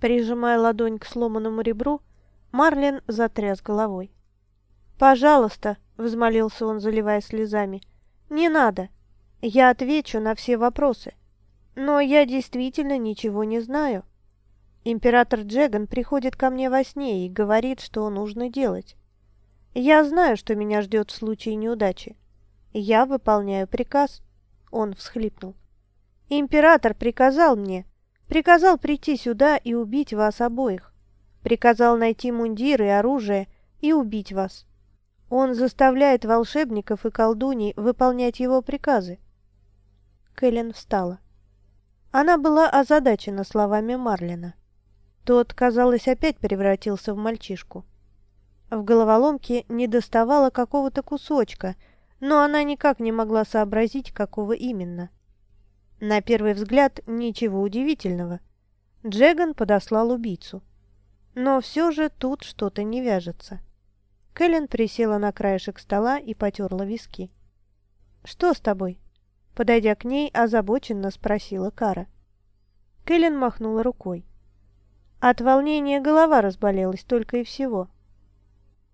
Прижимая ладонь к сломанному ребру, Марлин затряс головой. «Пожалуйста», — взмолился он, заливая слезами, — «не надо. Я отвечу на все вопросы. Но я действительно ничего не знаю. Император Джеган приходит ко мне во сне и говорит, что нужно делать. Я знаю, что меня ждет в случае неудачи. Я выполняю приказ». Он всхлипнул. «Император приказал мне, приказал прийти сюда и убить вас обоих. Приказал найти мундир и оружие и убить вас. Он заставляет волшебников и колдуней выполнять его приказы. Кэлен встала. Она была озадачена словами Марлина. Тот, казалось, опять превратился в мальчишку. В головоломке не доставало какого-то кусочка, но она никак не могла сообразить, какого именно. На первый взгляд, ничего удивительного. Джеган подослал убийцу. Но все же тут что-то не вяжется. Кэлен присела на краешек стола и потерла виски. «Что с тобой?» Подойдя к ней, озабоченно спросила Кара. Кэлен махнула рукой. От волнения голова разболелась только и всего.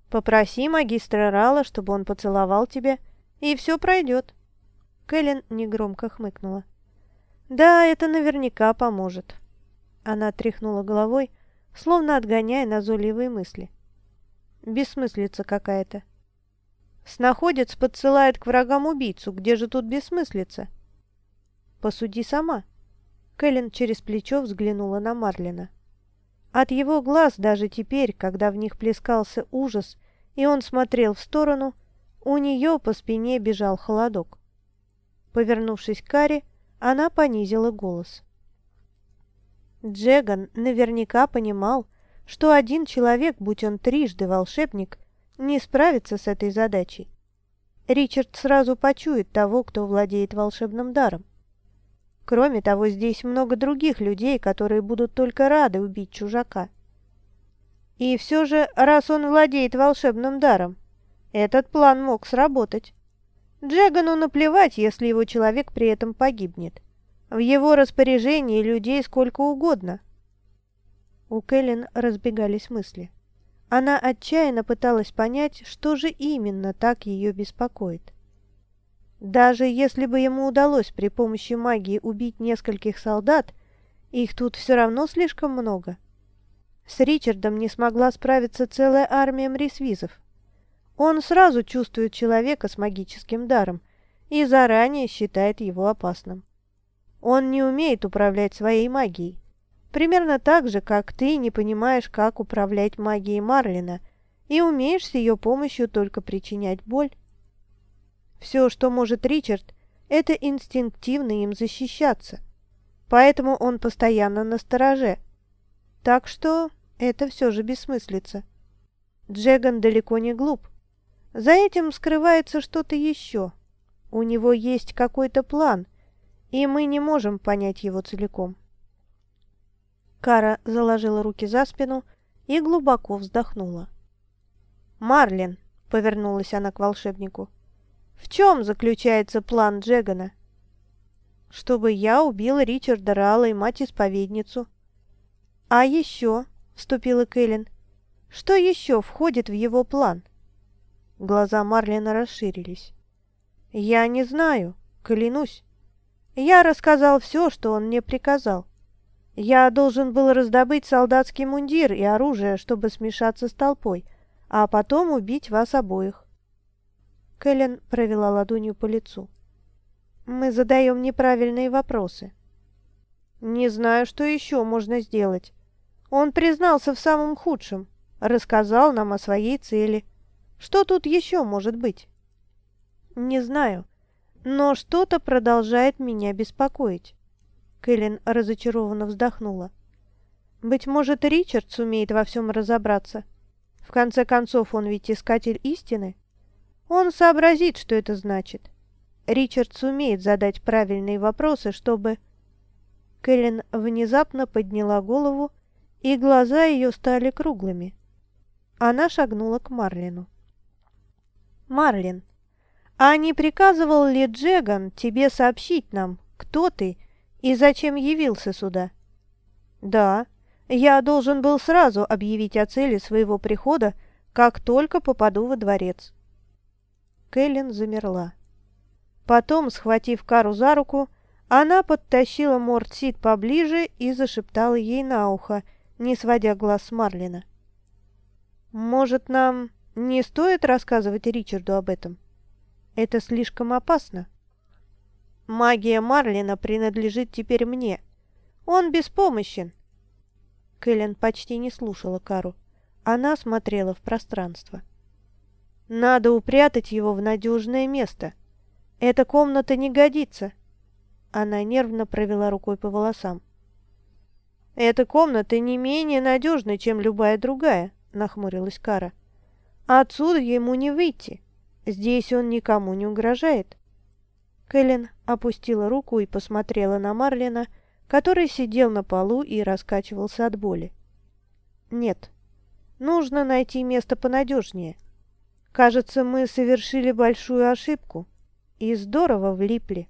«Попроси магистра Рала, чтобы он поцеловал тебя, и все пройдет». Кэлен негромко хмыкнула. «Да, это наверняка поможет». Она тряхнула головой, словно отгоняя назойливые мысли. Бессмыслица какая-то. Снаходец подсылает к врагам убийцу. Где же тут бессмыслица? Посуди сама. Кэлен через плечо взглянула на Марлина. От его глаз даже теперь, когда в них плескался ужас, и он смотрел в сторону, у нее по спине бежал холодок. Повернувшись к Каре, она понизила голос. Джеган наверняка понимал, что один человек, будь он трижды волшебник, не справится с этой задачей. Ричард сразу почует того, кто владеет волшебным даром. Кроме того, здесь много других людей, которые будут только рады убить чужака. И все же, раз он владеет волшебным даром, этот план мог сработать. Джегану наплевать, если его человек при этом погибнет. В его распоряжении людей сколько угодно – у Кэлен разбегались мысли. Она отчаянно пыталась понять, что же именно так ее беспокоит. Даже если бы ему удалось при помощи магии убить нескольких солдат, их тут все равно слишком много. С Ричардом не смогла справиться целая армия мрисвизов. Он сразу чувствует человека с магическим даром и заранее считает его опасным. Он не умеет управлять своей магией. Примерно так же, как ты не понимаешь, как управлять магией Марлина, и умеешь с ее помощью только причинять боль. Все, что может Ричард, это инстинктивно им защищаться. Поэтому он постоянно на стороже. Так что это все же бессмыслица. Джеган далеко не глуп. За этим скрывается что-то еще. У него есть какой-то план, и мы не можем понять его целиком. Кара заложила руки за спину и глубоко вздохнула. «Марлин», — повернулась она к волшебнику, — «в чем заключается план Джегана?» «Чтобы я убила Ричарда Ралла и мать-исповедницу». «А еще», — вступила Кэлен, — «что еще входит в его план?» Глаза Марлина расширились. «Я не знаю, клянусь. Я рассказал все, что он мне приказал. Я должен был раздобыть солдатский мундир и оружие, чтобы смешаться с толпой, а потом убить вас обоих. Кэлен провела ладонью по лицу. Мы задаем неправильные вопросы. Не знаю, что еще можно сделать. Он признался в самом худшем, рассказал нам о своей цели. Что тут еще может быть? Не знаю, но что-то продолжает меня беспокоить. Кэлен разочарованно вздохнула. «Быть может, Ричард сумеет во всем разобраться. В конце концов, он ведь искатель истины. Он сообразит, что это значит. Ричард сумеет задать правильные вопросы, чтобы...» Кэлен внезапно подняла голову, и глаза ее стали круглыми. Она шагнула к Марлину. «Марлин, а не приказывал ли Джеган тебе сообщить нам, кто ты и зачем явился сюда?» «Да. Я должен был сразу объявить о цели своего прихода, как только попаду во дворец. Кэлен замерла. Потом, схватив Кару за руку, она подтащила Мортсид поближе и зашептала ей на ухо, не сводя глаз с Марлина. «Может, нам не стоит рассказывать Ричарду об этом? Это слишком опасно. Магия Марлина принадлежит теперь мне. Он беспомощен». Кэлен почти не слушала Кару. Она смотрела в пространство. «Надо упрятать его в надежное место. Эта комната не годится». Она нервно провела рукой по волосам. «Эта комната не менее надежна, чем любая другая», — нахмурилась Кара. «Отсюда ему не выйти. Здесь он никому не угрожает». Кэлен опустила руку и посмотрела на Марлина, который сидел на полу и раскачивался от боли. «Нет, нужно найти место понадежнее. Кажется, мы совершили большую ошибку и здорово влипли».